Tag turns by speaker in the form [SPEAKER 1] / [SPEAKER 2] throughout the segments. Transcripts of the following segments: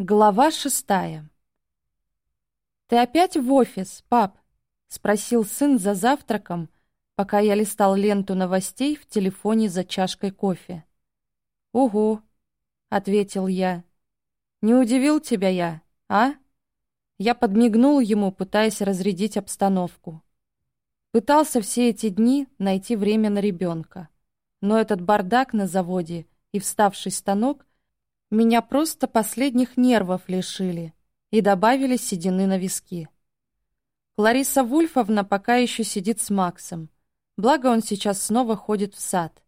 [SPEAKER 1] Глава шестая. «Ты опять в офис, пап?» — спросил сын за завтраком, пока я листал ленту новостей в телефоне за чашкой кофе. «Угу», — ответил я. «Не удивил тебя я, а?» Я подмигнул ему, пытаясь разрядить обстановку. Пытался все эти дни найти время на ребенка. Но этот бардак на заводе и вставший станок меня просто последних нервов лишили и добавили седины на виски. Лариса Вульфовна пока еще сидит с Максом. Благо он сейчас снова ходит в сад.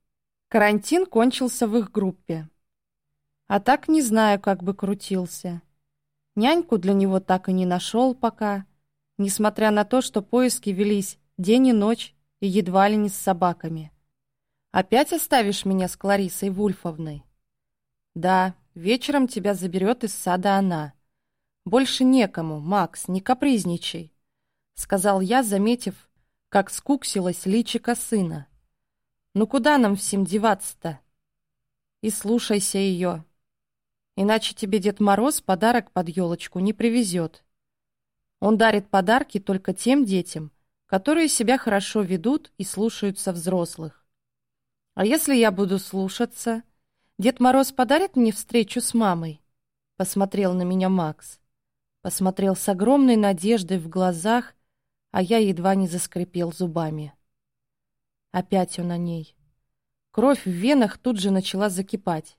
[SPEAKER 1] Карантин кончился в их группе. А так не знаю, как бы крутился. Няньку для него так и не нашел пока, несмотря на то, что поиски велись день и ночь и едва ли не с собаками. «Опять оставишь меня с Кларисой Вульфовной?» «Да, Вечером тебя заберет из сада она. Больше некому, Макс, не капризничай, сказал я, заметив, как скуксилась личико сына. Ну куда нам всем деваться-то? И слушайся ее. Иначе тебе Дед Мороз подарок под елочку не привезет. Он дарит подарки только тем детям, которые себя хорошо ведут и слушаются взрослых. А если я буду слушаться, «Дед Мороз подарит мне встречу с мамой?» Посмотрел на меня Макс. Посмотрел с огромной надеждой в глазах, а я едва не заскрипел зубами. Опять он о ней. Кровь в венах тут же начала закипать.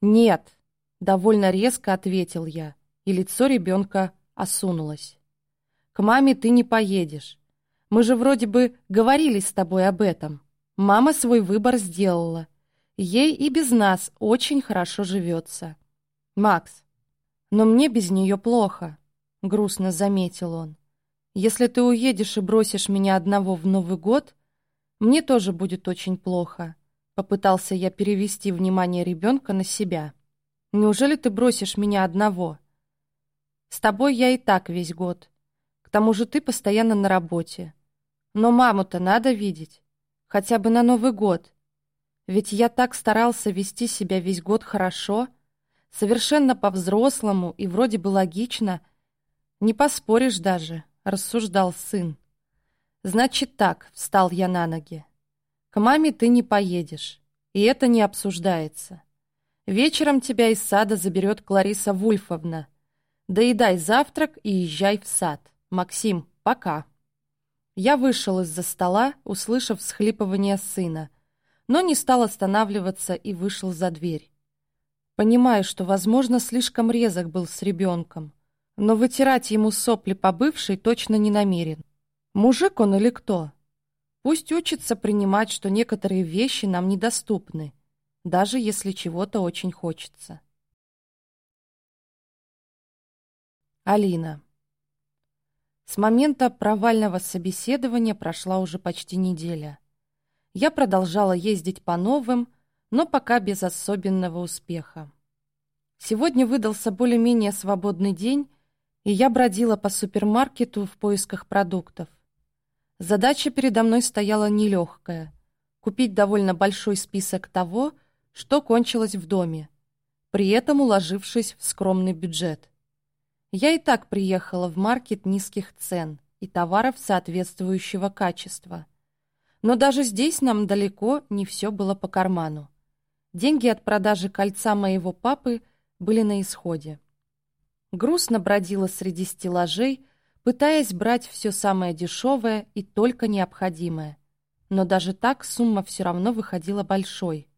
[SPEAKER 1] «Нет!» — довольно резко ответил я, и лицо ребенка осунулось. «К маме ты не поедешь. Мы же вроде бы говорили с тобой об этом. Мама свой выбор сделала, Ей и без нас очень хорошо живется. Макс, но мне без нее плохо, грустно заметил он. Если ты уедешь и бросишь меня одного в Новый год, мне тоже будет очень плохо. Попытался я перевести внимание ребенка на себя. Неужели ты бросишь меня одного? С тобой я и так весь год. К тому же ты постоянно на работе. Но маму-то надо видеть. Хотя бы на Новый год. Ведь я так старался вести себя весь год хорошо, совершенно по-взрослому и вроде бы логично. Не поспоришь даже, рассуждал сын. Значит так, встал я на ноги. К маме ты не поедешь, и это не обсуждается. Вечером тебя из сада заберет Клариса Вульфовна. Доедай завтрак и езжай в сад. Максим, пока. Я вышел из-за стола, услышав всхлипывание сына — но не стал останавливаться и вышел за дверь. Понимаю, что, возможно, слишком резок был с ребенком, но вытирать ему сопли по бывшей точно не намерен. Мужик он или кто? Пусть учится принимать, что некоторые вещи нам недоступны, даже если чего-то очень хочется. Алина. С момента провального собеседования прошла уже почти неделя. Я продолжала ездить по новым, но пока без особенного успеха. Сегодня выдался более-менее свободный день, и я бродила по супермаркету в поисках продуктов. Задача передо мной стояла нелегкая — купить довольно большой список того, что кончилось в доме, при этом уложившись в скромный бюджет. Я и так приехала в маркет низких цен и товаров соответствующего качества. Но даже здесь нам далеко не все было по карману. Деньги от продажи кольца моего папы были на исходе. Грустно бродила среди стеллажей, пытаясь брать все самое дешевое и только необходимое. Но даже так сумма все равно выходила большой.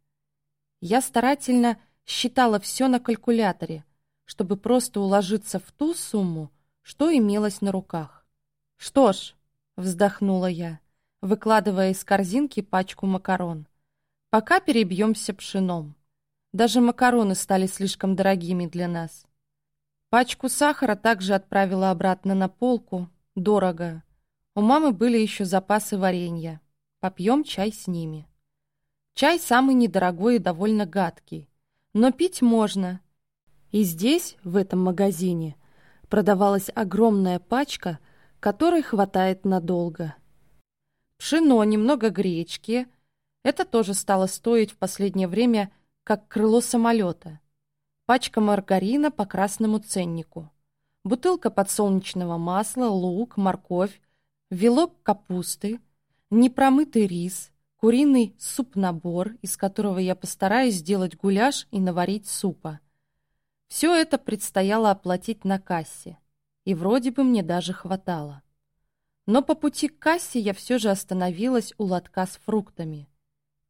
[SPEAKER 1] Я старательно считала все на калькуляторе, чтобы просто уложиться в ту сумму, что имелось на руках. «Что ж», — вздохнула я, выкладывая из корзинки пачку макарон. «Пока перебьемся пшеном. Даже макароны стали слишком дорогими для нас». Пачку сахара также отправила обратно на полку. Дорого. У мамы были еще запасы варенья. Попьем чай с ними. Чай самый недорогой и довольно гадкий. Но пить можно. И здесь, в этом магазине, продавалась огромная пачка, которой хватает надолго пшено, немного гречки. Это тоже стало стоить в последнее время, как крыло самолета. пачка маргарина по красному ценнику, бутылка подсолнечного масла, лук, морковь, вилок капусты, непромытый рис, куриный суп-набор, из которого я постараюсь сделать гуляш и наварить супа. Все это предстояло оплатить на кассе, и вроде бы мне даже хватало. Но по пути к кассе я все же остановилась у лотка с фруктами.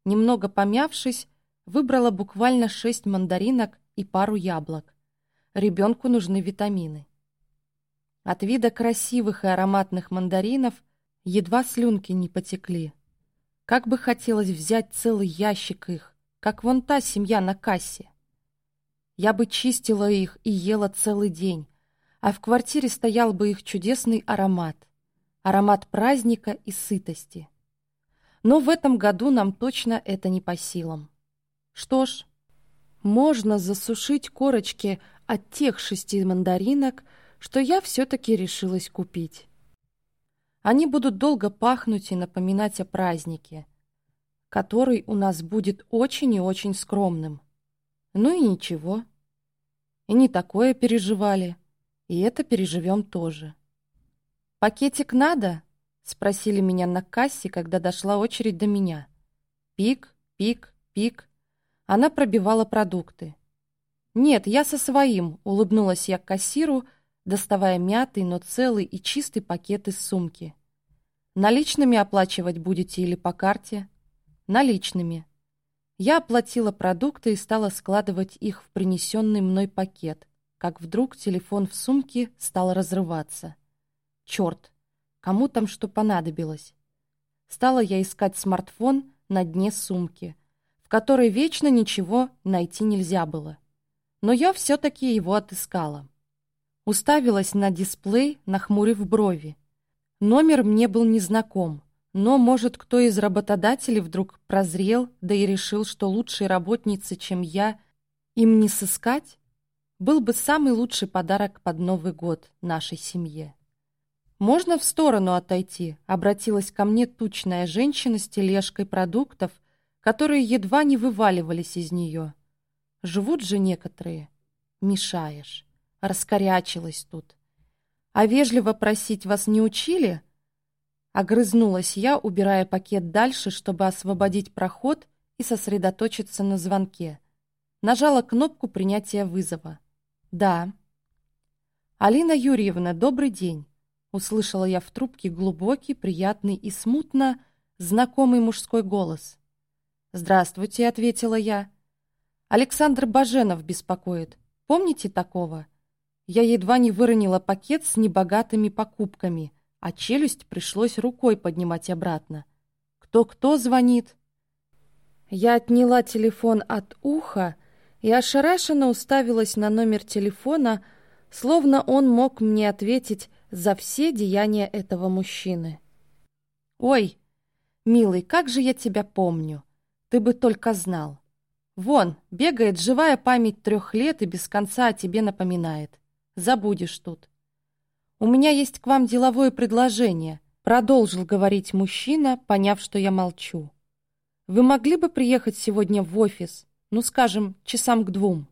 [SPEAKER 1] Немного помявшись, выбрала буквально шесть мандаринок и пару яблок. Ребенку нужны витамины. От вида красивых и ароматных мандаринов едва слюнки не потекли. Как бы хотелось взять целый ящик их, как вон та семья на кассе. Я бы чистила их и ела целый день, а в квартире стоял бы их чудесный аромат. Аромат праздника и сытости. Но в этом году нам точно это не по силам. Что ж, можно засушить корочки от тех шести мандаринок, что я все-таки решилась купить. Они будут долго пахнуть и напоминать о празднике, который у нас будет очень и очень скромным. Ну и ничего. И не такое переживали, и это переживем тоже. «Пакетик надо?» — спросили меня на кассе, когда дошла очередь до меня. Пик, пик, пик. Она пробивала продукты. «Нет, я со своим», — улыбнулась я к кассиру, доставая мятый, но целый и чистый пакет из сумки. «Наличными оплачивать будете или по карте?» «Наличными». Я оплатила продукты и стала складывать их в принесенный мной пакет, как вдруг телефон в сумке стал разрываться. Черт, кому там что понадобилось? Стала я искать смартфон на дне сумки, в которой вечно ничего найти нельзя было. Но я все-таки его отыскала. Уставилась на дисплей, нахмурив брови. Номер мне был незнаком, но, может, кто из работодателей вдруг прозрел, да и решил, что лучшей работницы, чем я, им не сыскать, был бы самый лучший подарок под Новый год нашей семье. «Можно в сторону отойти?» — обратилась ко мне тучная женщина с тележкой продуктов, которые едва не вываливались из нее. Живут же некоторые. Мешаешь раскорячилась тут. «А вежливо просить вас не учили?» Огрызнулась я, убирая пакет дальше, чтобы освободить проход и сосредоточиться на звонке. Нажала кнопку принятия вызова. «Да». «Алина Юрьевна, добрый день!» Услышала я в трубке глубокий, приятный и смутно знакомый мужской голос. «Здравствуйте», — ответила я. «Александр Баженов беспокоит. Помните такого?» Я едва не выронила пакет с небогатыми покупками, а челюсть пришлось рукой поднимать обратно. Кто-кто звонит? Я отняла телефон от уха и ошарашенно уставилась на номер телефона, словно он мог мне ответить за все деяния этого мужчины. «Ой, милый, как же я тебя помню! Ты бы только знал! Вон, бегает живая память трех лет и без конца о тебе напоминает. Забудешь тут. У меня есть к вам деловое предложение, продолжил говорить мужчина, поняв, что я молчу. Вы могли бы приехать сегодня в офис, ну, скажем, часам к двум?